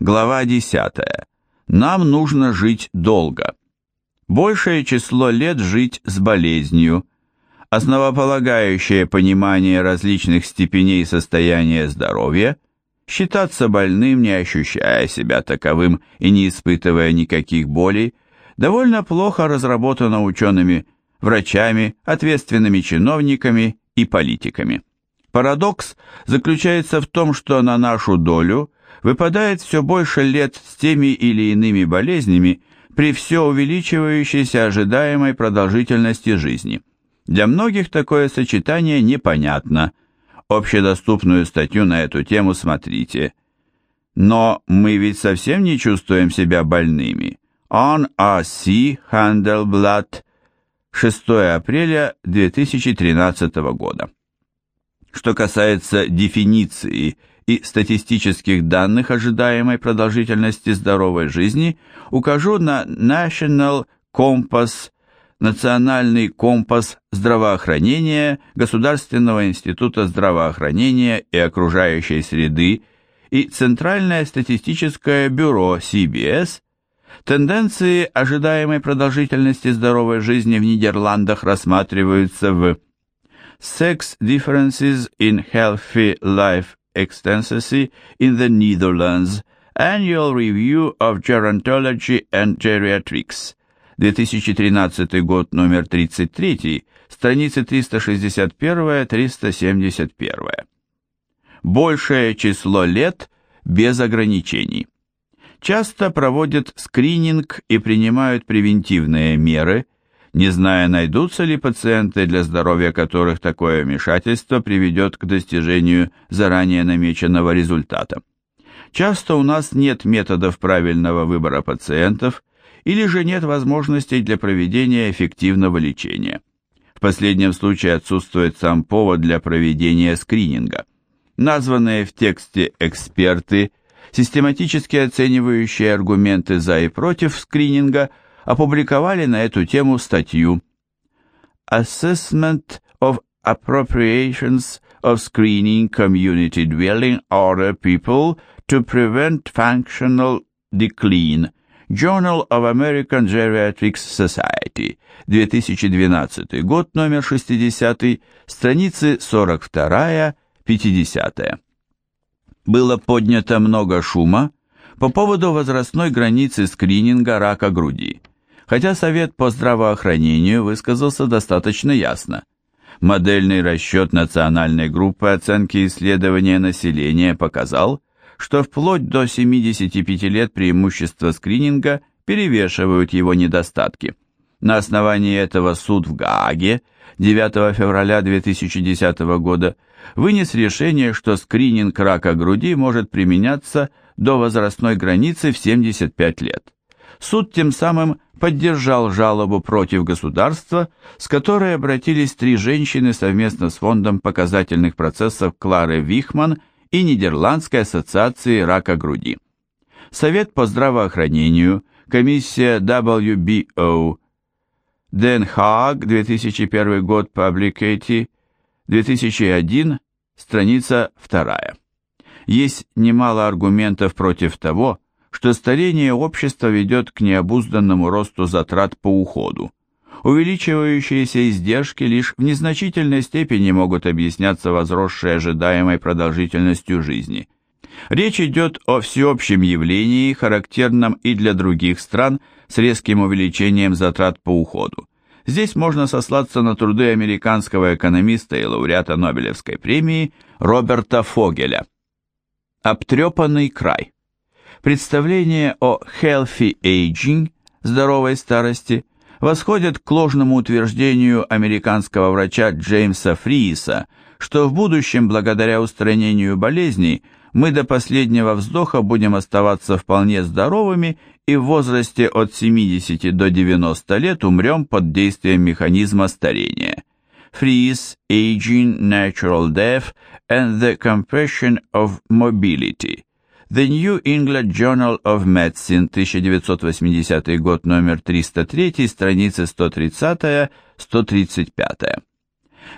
Глава 10. Нам нужно жить долго. Большее число лет жить с болезнью. Основополагающее понимание различных степеней состояния здоровья, считаться больным, не ощущая себя таковым и не испытывая никаких болей, довольно плохо разработано учеными, врачами, ответственными чиновниками и политиками. Парадокс заключается в том, что на нашу долю выпадает все больше лет с теми или иными болезнями при все увеличивающейся ожидаемой продолжительности жизни. Для многих такое сочетание непонятно. Общедоступную статью на эту тему смотрите. Но мы ведь совсем не чувствуем себя больными. On R.C. Handelsblatt, 6 апреля 2013 года. Что касается дефиниции и статистических данных ожидаемой продолжительности здоровой жизни, укажу на National Compass, Национальный компас здравоохранения Государственного института здравоохранения и окружающей среды и Центральное статистическое бюро CBS Тенденции ожидаемой продолжительности здоровой жизни в Нидерландах рассматриваются в Sex Differences in Healthy Life Expectancy in the Netherlands Annual Review of Gerontology and Geriatrics 2013 год, номер 33, страницы 361-371. Большее число лет без ограничений. Часто проводят скрининг и принимают превентивные меры – не зная, найдутся ли пациенты, для здоровья которых такое вмешательство приведет к достижению заранее намеченного результата. Часто у нас нет методов правильного выбора пациентов или же нет возможностей для проведения эффективного лечения. В последнем случае отсутствует сам повод для проведения скрининга. Названные в тексте эксперты, систематически оценивающие аргументы за и против скрининга – опубликовали на эту тему статью Assessment of Appropriations of Screening Community Dwelling Order People to Prevent Functional Decline Journal of American Geriatrics Society 2012 год, номер 60, страницы 42-50. Было поднято много шума по поводу возрастной границы скрининга рака груди хотя Совет по здравоохранению высказался достаточно ясно. Модельный расчет национальной группы оценки исследования населения показал, что вплоть до 75 лет преимущества скрининга перевешивают его недостатки. На основании этого суд в Гааге 9 февраля 2010 года вынес решение, что скрининг рака груди может применяться до возрастной границы в 75 лет. Суд тем самым поддержал жалобу против государства, с которой обратились три женщины совместно с Фондом показательных процессов Клары Вихман и Нидерландской ассоциации рака груди. Совет по здравоохранению, комиссия WBO, Den Haag, 2001 год, Publicity, 2001, страница 2. Есть немало аргументов против того, что старение общества ведет к необузданному росту затрат по уходу. Увеличивающиеся издержки лишь в незначительной степени могут объясняться возросшей ожидаемой продолжительностью жизни. Речь идет о всеобщем явлении, характерном и для других стран с резким увеличением затрат по уходу. Здесь можно сослаться на труды американского экономиста и лауреата Нобелевской премии Роберта Фогеля. Обтрепанный край. Представление о healthy aging, здоровой старости, восходит к ложному утверждению американского врача Джеймса Фрииса, что в будущем, благодаря устранению болезней, мы до последнего вздоха будем оставаться вполне здоровыми и в возрасте от 70 до 90 лет умрем под действием механизма старения. Freeze, Aging, Natural Death and the Compression of Mobility. The New England Journal of Medicine, 1980 год, номер 303, страницы 130-135.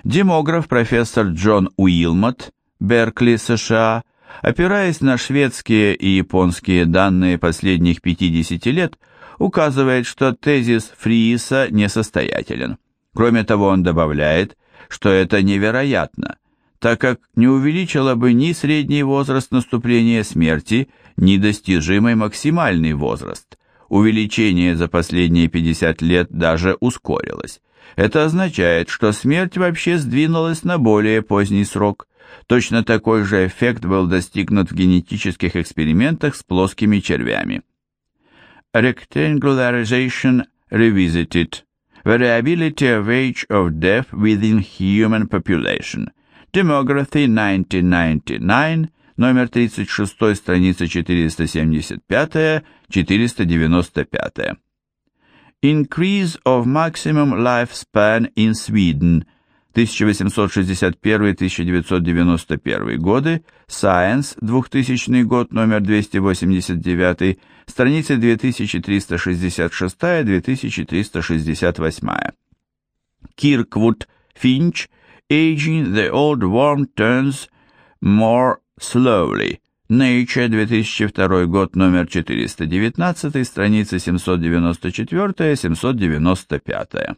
Демограф профессор Джон Уилмот, Беркли, США, опираясь на шведские и японские данные последних 50 лет, указывает, что тезис Фрииса несостоятелен. Кроме того, он добавляет, что это невероятно, так как не увеличило бы ни средний возраст наступления смерти, ни достижимый максимальный возраст. Увеличение за последние 50 лет даже ускорилось. Это означает, что смерть вообще сдвинулась на более поздний срок. Точно такой же эффект был достигнут в генетических экспериментах с плоскими червями. Rectangularization Revisited Variability of Age of Death Within Human Population Demography 1999 номер 36, страница 475-495. Increase of Maximum Lifespan in Sweden 1861-1991 годы, Science, 2000 год, номер 289, страницы 2366-2368. Kirkwood, Finch, Aging the Old Worm Turns More Slowly. Nature, 2002 год, номер 419, страницы 794-795.